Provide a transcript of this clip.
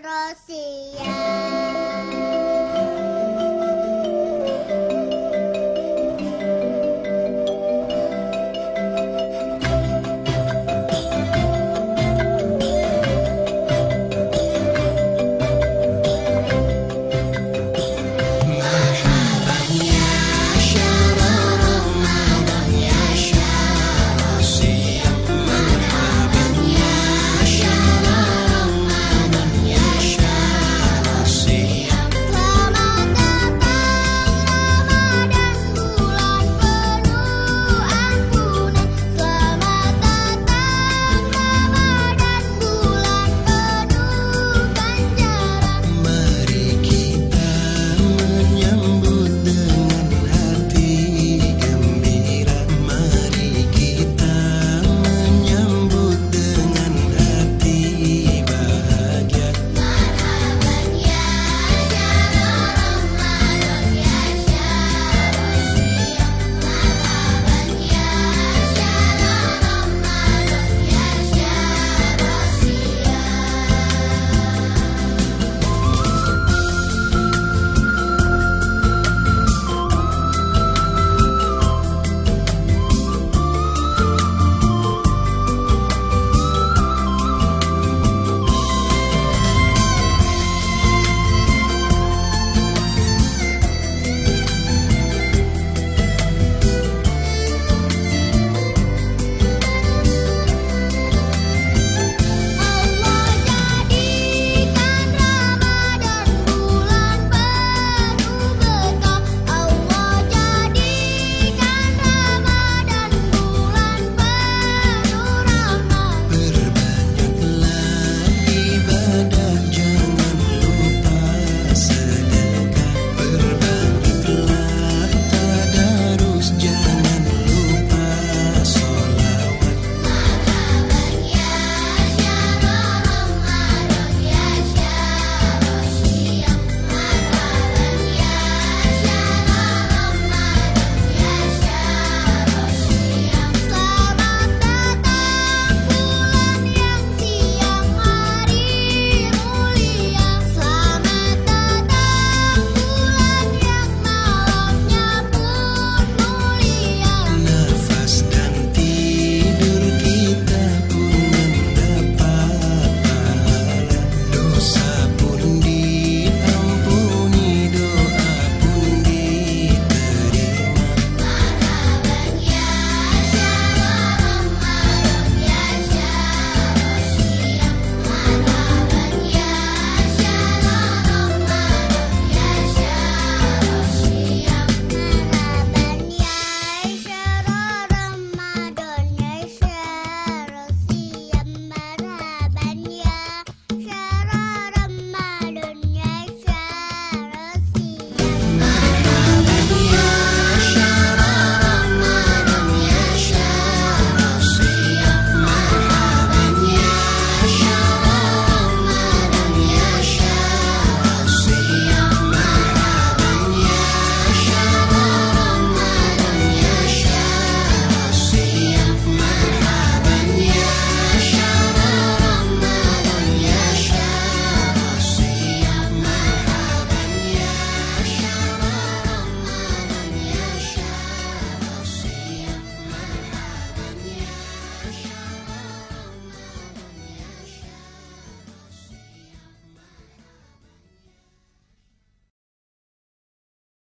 Rosia.